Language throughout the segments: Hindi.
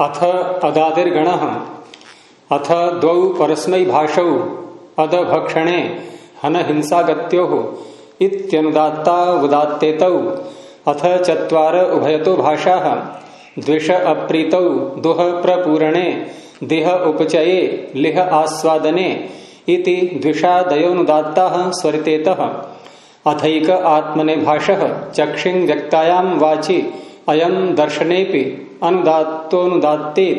अथ अदादिर्गण। अथ द्वौ परस्मै भाषौ। अदभक्षणे हन हिंसागत्यो इत्यनुदात्ता उदात्तेतौ। अथ चत्वार उभयतो भाषा। द्विष अप्रीतौ। दुह प्रपूरणे। देह उपचये। लिह आस्वादने। इति द्विषादयोनुदात्ता स्वरितेतः। अथैक आत्मने भाष। चक्षिं व्यक्तायां वाचि। अयम दर्शनेपि अनुदात्तोनुदात्ते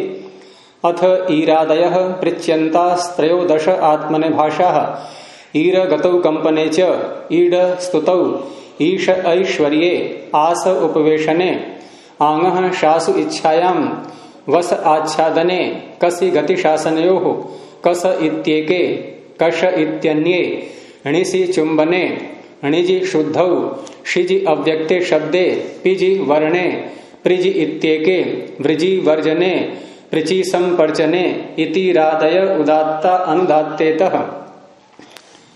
अथ ईरादय पृच्यंतास्त्रयोदश आत्मने भाषा ईर कंपने च ईड स्तुतौ ईश ऐश्वर्ये आस उपवेशने। आंग शासु इच्छायां वस आच्छादने। कसी गतिशासनयो। कस इत्येके। कश इत्यन्ये। णिसि चुंबने णिजि शुद्धौ। षिजि अव्यक्ते शब्दे। पिजि वर्णे। प्रिजि इत्येके वृजि वर्जने प्रचि संपर्चने इति रादय उदात्ता अनुदात्तेत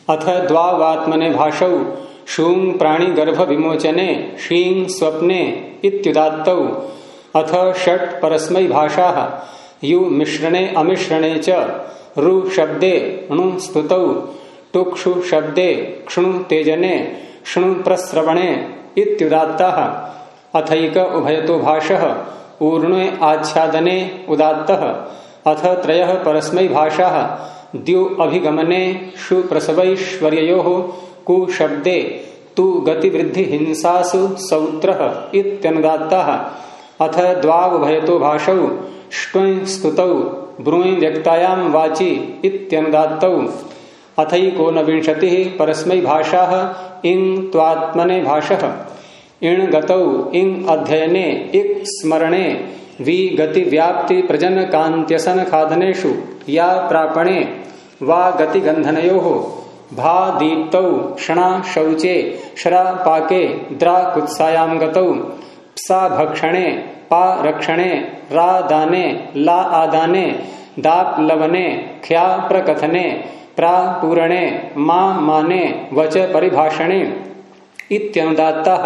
अथ द्वावात्मने भाषौ, शूं प्राणी गर्भ विमोचने शीं स्वप्ने इत्युदात्तौ। अथ षट परस्मै भाषा, यु मिश्रणे अमिश्रणे च, रु शब्दे णु स्तुतौ, टुक्षु शब्दे क्षणु तेजने, क्षणु प्रस्रवणे इत्युदात्ता। अथक उभयतो भाष, ऊर्ण आच्छादने उदात्त। अथ त्रय परस्मै भाषा, द्यु अभिगमने, शु प्रसवैश्वर्यो कु शब्दे, तु गतिवृद्धि हिंसासु सौत्र अथ द्वावभयतो भाषौ स्तुतौ ब्रूं व्यक्तायां वाचि इत्यनुदात्तौ। अथको नविंशति परस्मै भाषा इंग त्वात्मने भाष। इण गतौ इंग अध्ययने, इक स्मरणे, वि गति व्याप्ति प्रजन कांत्यसन खादनेशु या प्रापणे, वा गति गंधनयो भा दीप्तौ, क्षणा शौचे, शरा पाके, द्रा कुत्सायाम गतौ सा भक्षणे, पा रक्षणे, रा दाने, ला आदाने, दाप लवने, ख्या प्रकथने प्रापूरणे मा माने, वच परिभाषणे इत्यनुदात्ता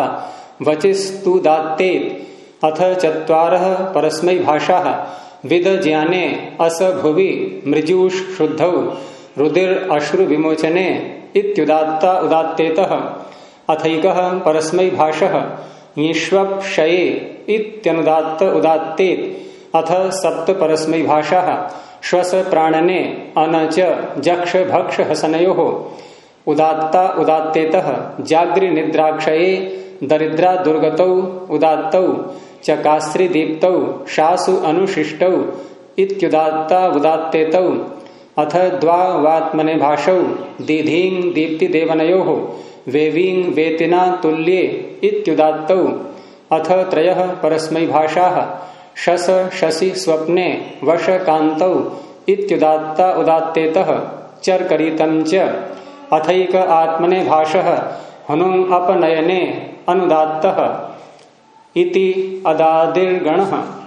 वचिस्तुदात्ते अथ चत्वारः परस्मै भाषा। विद ज्ञाने अस भुवि मृजूष शुद्धौ। रुदिर अश्रु विमोचने इत्युदात्ता उदात्तेतः। अथैकः परस्मै भाषः। ईश्वक्षये इत्यनुदात्त अथ सप्त परस्मै भाषा। श्वस प्राणने अनच जक्ष भक्ष हसनयो। उदात्ता उदात्तेत। जाग्रि दरिद्रा दुर्गतौ, उदात्तौ, चकास्त्री दीप्तौ, शासु अनुशिष्टौ, इत्युदात्ता उदात्तेतौ, अथ द्वावात्मने भाषौ, दीधीं दीप्ति देवनयो, वेवीं वेतिना तुल्ये इत्युदात्तौ, अथ त्रयः परस्मै भाषाः, शस शशि स्वप्ने, वश कांतौ इत्युदात्ता उदात्तेतः, चरकरितं च आत्मने भाषः, हनुम अपनयने अनुदात्तः इति अदादिर्गणः।